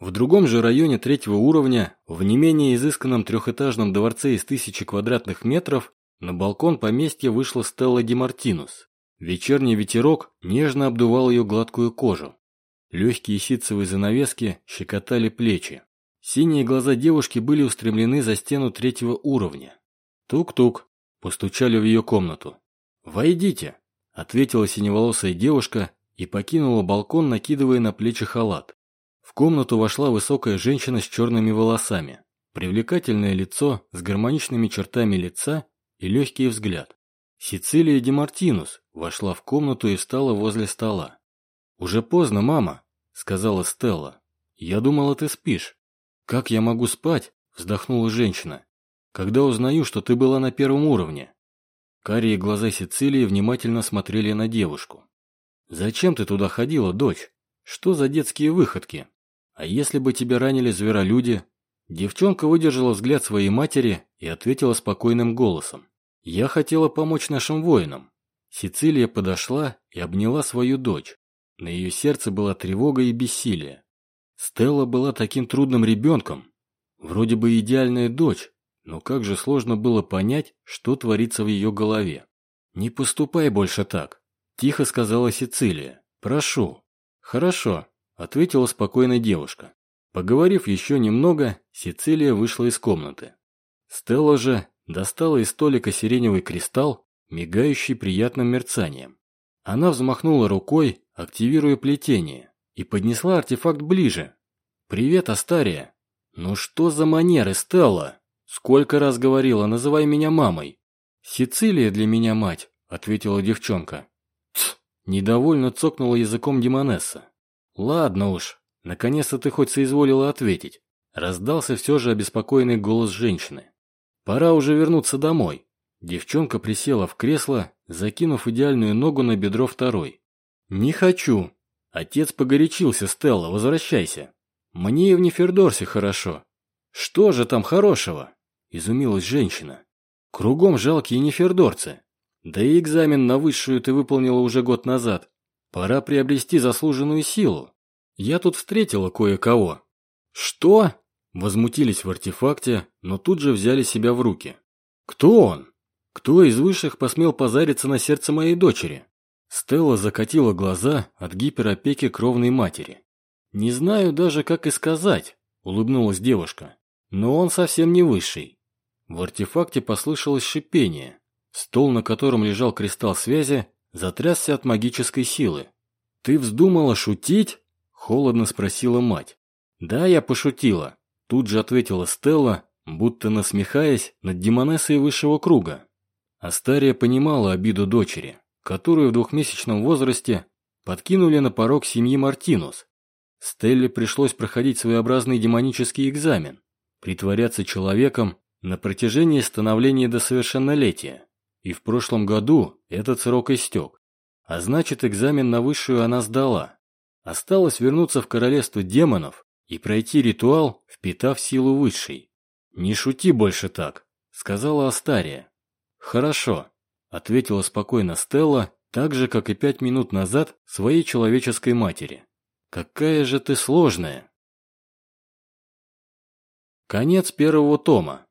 В другом же районе третьего уровня, в не менее изысканном трехэтажном дворце из тысячи квадратных метров, на балкон поместья вышла Стелла Демартинус. Вечерний ветерок нежно обдувал ее гладкую кожу. Легкие ситцевые занавески щекотали плечи. Синие глаза девушки были устремлены за стену третьего уровня. Тук-тук, постучали в ее комнату. «Войдите», — ответила синеволосая девушка и покинула балкон, накидывая на плечи халат. В комнату вошла высокая женщина с черными волосами, привлекательное лицо с гармоничными чертами лица и легкий взгляд. Сицилия Демартинус вошла в комнату и встала возле стола. «Уже поздно, мама», — сказала Стелла. «Я думала, ты спишь». «Как я могу спать?» — вздохнула женщина. «Когда узнаю, что ты была на первом уровне». Карие глаза Сицилии внимательно смотрели на девушку. «Зачем ты туда ходила, дочь? Что за детские выходки? А если бы тебя ранили зверолюди?» Девчонка выдержала взгляд своей матери и ответила спокойным голосом. «Я хотела помочь нашим воинам». Сицилия подошла и обняла свою дочь. На ее сердце была тревога и бессилие. Стелла была таким трудным ребенком. Вроде бы идеальная дочь, но как же сложно было понять, что творится в ее голове. «Не поступай больше так», – тихо сказала Сицилия. «Прошу». «Хорошо», – ответила спокойно девушка. Поговорив еще немного, Сицилия вышла из комнаты. Стелла же достала из столика сиреневый кристалл, мигающий приятным мерцанием. Она взмахнула рукой, активируя плетение, и поднесла артефакт ближе. «Привет, Астария!» «Ну что за манеры, Стелла?» «Сколько раз говорила, называй меня мамой». «Сицилия для меня мать», — ответила девчонка. «Тсс!» — недовольно цокнула языком Демонесса. «Ладно уж, наконец-то ты хоть соизволила ответить». Раздался все же обеспокоенный голос женщины. «Пора уже вернуться домой». Девчонка присела в кресло, закинув идеальную ногу на бедро второй. «Не хочу». Отец погорячился, Стелла, возвращайся. Мне и в Нефердорсе хорошо. Что же там хорошего? Изумилась женщина. Кругом жалкие нефердорцы. Да и экзамен на высшую ты выполнила уже год назад. Пора приобрести заслуженную силу. Я тут встретила кое-кого. Что? Возмутились в артефакте, но тут же взяли себя в руки. Кто он? Кто из высших посмел позариться на сердце моей дочери? Стелла закатила глаза от гиперопеки кровной матери. «Не знаю даже, как и сказать», — улыбнулась девушка. «Но он совсем не высший. В артефакте послышалось шипение. Стол, на котором лежал кристалл связи, затрясся от магической силы. «Ты вздумала шутить?» – холодно спросила мать. «Да, я пошутила», – тут же ответила Стелла, будто насмехаясь над демонессой высшего круга. Астария понимала обиду дочери, которую в двухмесячном возрасте подкинули на порог семьи Мартинус. Стелле пришлось проходить своеобразный демонический экзамен, притворяться человеком на протяжении становления до совершеннолетия. И в прошлом году этот срок истек. А значит, экзамен на высшую она сдала. Осталось вернуться в королевство демонов и пройти ритуал, впитав силу высшей. «Не шути больше так», — сказала Астария. «Хорошо», — ответила спокойно Стелла, так же, как и пять минут назад своей человеческой матери. «Какая же ты сложная!» Конец первого тома.